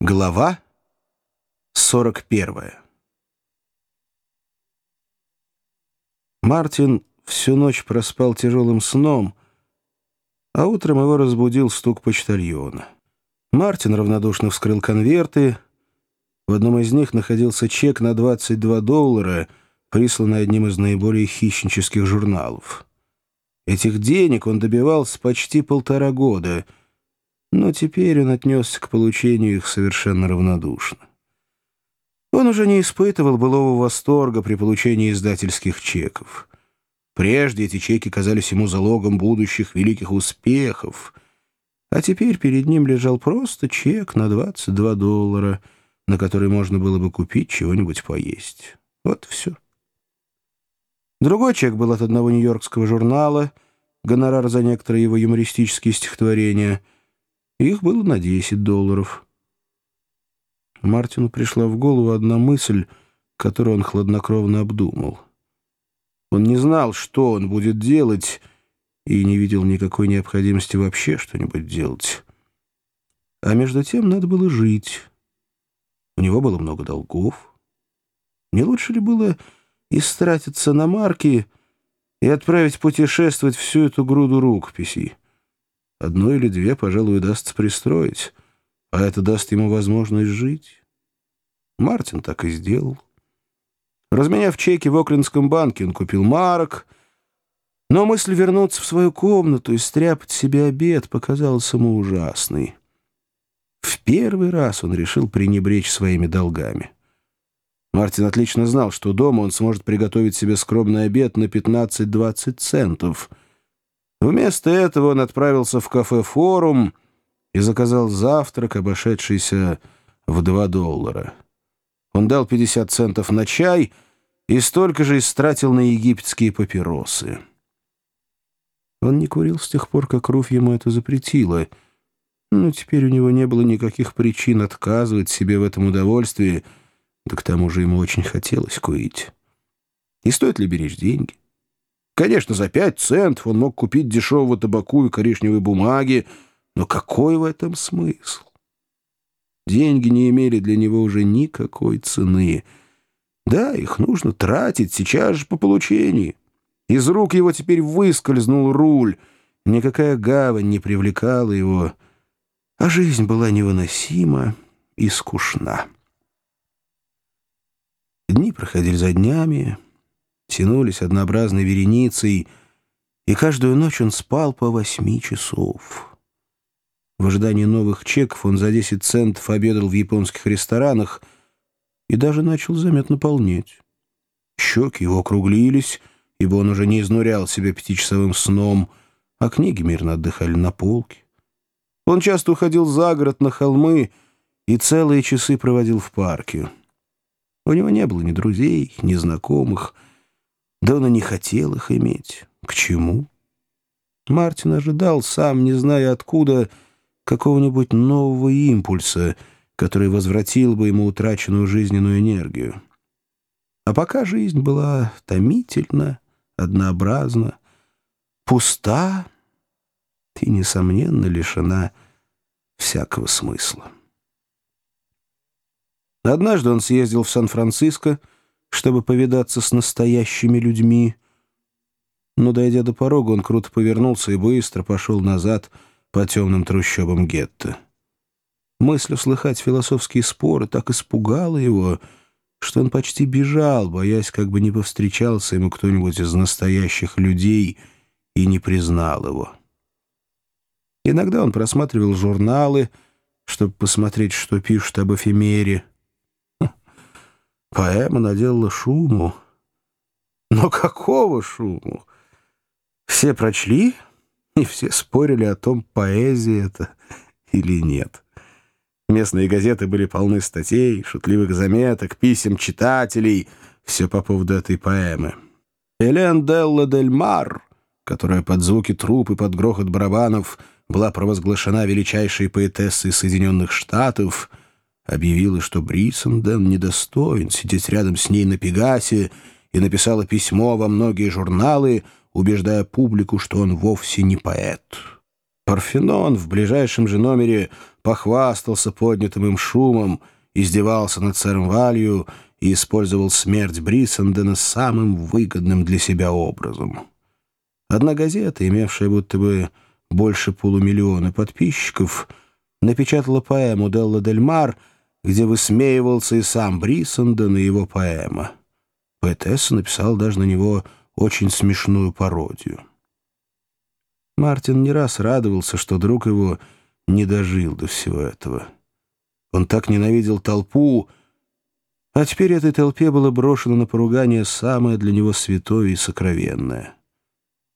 Глава 41 Мартин всю ночь проспал тяжелым сном, а утром его разбудил стук почтальона. Мартин равнодушно вскрыл конверты. В одном из них находился чек на 22 доллара, присланный одним из наиболее хищнических журналов. Этих денег он добивался почти полтора года — но теперь он отнесся к получению их совершенно равнодушно. Он уже не испытывал былого восторга при получении издательских чеков. Прежде эти чеки казались ему залогом будущих великих успехов, а теперь перед ним лежал просто чек на 22 доллара, на который можно было бы купить чего-нибудь поесть. Вот все. Другой чек был от одного нью-йоркского журнала, гонорар за некоторые его юмористические стихотворения — их было на 10 долларов. Мартину пришла в голову одна мысль, которую он хладнокровно обдумал. Он не знал, что он будет делать, и не видел никакой необходимости вообще что-нибудь делать. А между тем надо было жить. У него было много долгов. Не лучше ли было истратиться на марки и отправить путешествовать всю эту груду рукописей? Одну или две, пожалуй, удастся пристроить, а это даст ему возможность жить. Мартин так и сделал. Разменяв чеки в Оклендском банке, он купил марок, но мысль вернуться в свою комнату и стряпать себе обед показалась ему ужасной. В первый раз он решил пренебречь своими долгами. Мартин отлично знал, что дома он сможет приготовить себе скромный обед на 15-20 центов — Вместо этого он отправился в кафе «Форум» и заказал завтрак, обошедшийся в 2 доллара. Он дал 50 центов на чай и столько же истратил на египетские папиросы. Он не курил с тех пор, как Руф ему это запретила, но теперь у него не было никаких причин отказывать себе в этом удовольствии, да к тому же ему очень хотелось курить. И стоит ли беречь деньги? Конечно, за пять центов он мог купить дешевого табаку и коричневой бумаги, но какой в этом смысл? Деньги не имели для него уже никакой цены. Да, их нужно тратить сейчас же по получении. Из рук его теперь выскользнул руль. Никакая гавань не привлекала его, а жизнь была невыносима и скучна. Дни проходили за днями, тянулись однообразной вереницей, и каждую ночь он спал по восьми часов. В ожидании новых чеков он за 10 центов обедал в японских ресторанах и даже начал заметно полнеть. Щеки его округлились, ибо он уже не изнурял себя пятичасовым сном, а книги мирно отдыхали на полке. Он часто уходил за город на холмы и целые часы проводил в парке. У него не было ни друзей, ни знакомых, да он и не хотел их иметь. К чему? Мартин ожидал, сам не зная откуда, какого-нибудь нового импульса, который возвратил бы ему утраченную жизненную энергию. А пока жизнь была томительна, однообразна, пуста и, несомненно, лишена всякого смысла. Однажды он съездил в Сан-Франциско, чтобы повидаться с настоящими людьми. Но, дойдя до порога, он круто повернулся и быстро пошел назад по темным трущобам гетто. Мысль услыхать философские споры так испугала его, что он почти бежал, боясь, как бы не повстречался ему кто-нибудь из настоящих людей и не признал его. Иногда он просматривал журналы, чтобы посмотреть, что пишут об эфемере, Поэма наделала шуму. Но какого шуму? Все прочли, и все спорили о том, поэзия это или нет. Местные газеты были полны статей, шутливых заметок, писем читателей, все по поводу этой поэмы. Элен Делла Дель Мар, которая под звуки труп и под грохот барабанов была провозглашена величайшей поэтессой Соединенных Штатов — объявила, что Брисенден недостоин сидеть рядом с ней на Пегасе и написала письмо во многие журналы, убеждая публику, что он вовсе не поэт. Парфенон в ближайшем же номере похвастался поднятым им шумом, издевался над сэром Валью и использовал смерть Брисендена самым выгодным для себя образом. Одна газета, имевшая будто бы больше полумиллиона подписчиков, напечатала поэму «Делла Дель Мар», где высмеивался и сам Брисенден и его поэма. Поэтесса написала даже на него очень смешную пародию. Мартин не раз радовался, что друг его не дожил до всего этого. Он так ненавидел толпу, а теперь этой толпе было брошено на поругание самое для него святое и сокровенное.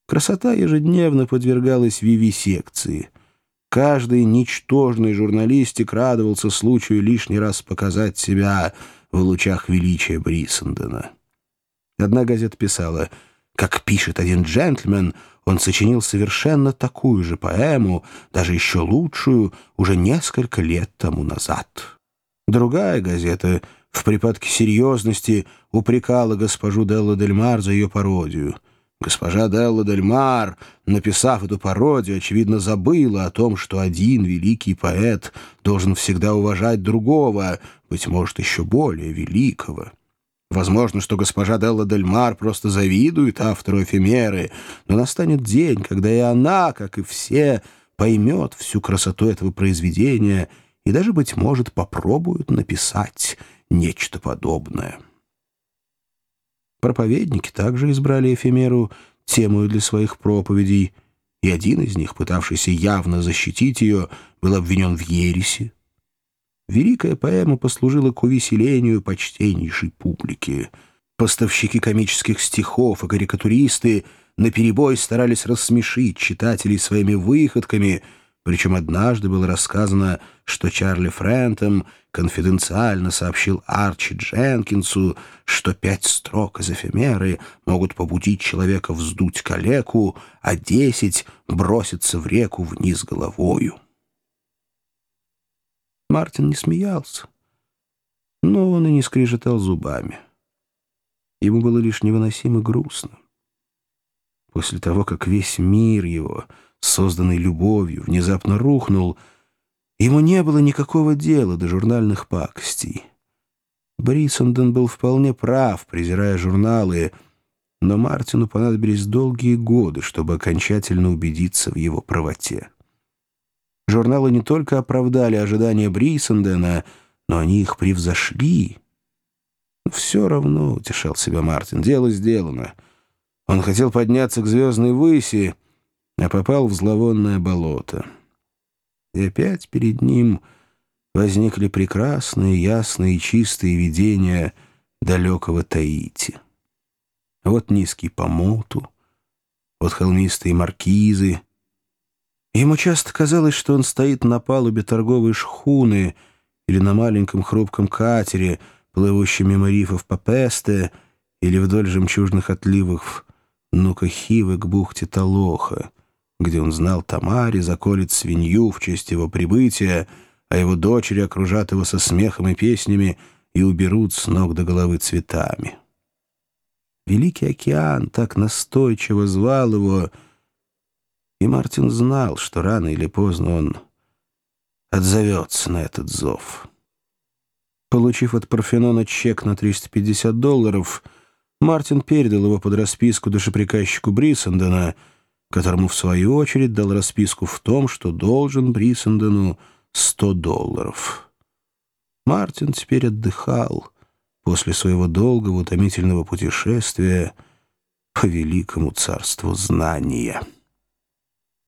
Красота ежедневно подвергалась вивисекции. Каждый ничтожный журналистик радовался случаю лишний раз показать себя в лучах величия Брисендена. Одна газета писала — как пишет один джентльмен, он сочинил совершенно такую же поэму, даже еще лучшую, уже несколько лет тому назад. Другая газета в припадке серьезности упрекала госпожу Делла Дельмар за ее пародию. Госпожа Делла Дельмар, написав эту пародию, очевидно, забыла о том, что один великий поэт должен всегда уважать другого, быть может, еще более великого. Возможно, что госпожа Делла Дель Мар просто завидует автору эфемеры, но настанет день, когда и она, как и все, поймет всю красоту этого произведения и даже, быть может, попробует написать нечто подобное. Проповедники также избрали эфемеру темою для своих проповедей, и один из них, пытавшийся явно защитить ее, был обвинен в ереси. Великая поэма послужила к увеселению почтеннейшей публики. Поставщики комических стихов и карикатуристы наперебой старались рассмешить читателей своими выходками, причем однажды было рассказано, что Чарли Френтом конфиденциально сообщил Арчи Дженкинсу, что пять строк из эфемеры могут побудить человека вздуть калеку, а десять — броситься в реку вниз головою. Мартин не смеялся, но он и не скрежетал зубами. Ему было лишь невыносимо грустно. После того, как весь мир его, созданный любовью, внезапно рухнул, ему не было никакого дела до журнальных пакостей. Брисенден был вполне прав, презирая журналы, но Мартину понадобились долгие годы, чтобы окончательно убедиться в его правоте. Журналы не только оправдали ожидания Брисендена, но они их превзошли. «Все равно», — утешал себя Мартин, — «дело сделано». Он хотел подняться к звездной выси, а попал в зловонное болото. И опять перед ним возникли прекрасные, ясные чистые видения далекого Таити. Вот низкий помоту, вот холмистые маркизы, Ему часто казалось, что он стоит на палубе торговой шхуны или на маленьком хрупком катере, плывущем мимо рифов Папесте, или вдоль жемчужных отливов Нукахивы к бухте Талоха, где он знал Тамаре заколет свинью в честь его прибытия, а его дочери окружат его со смехом и песнями и уберут с ног до головы цветами. Великий океан так настойчиво звал его — и Мартин знал, что рано или поздно он отзовется на этот зов. Получив от Парфенона чек на 350 долларов, Мартин передал его под расписку душеприказчику Брисендена, которому, в свою очередь, дал расписку в том, что должен Брисендену 100 долларов. Мартин теперь отдыхал после своего долгого утомительного путешествия по великому царству знания.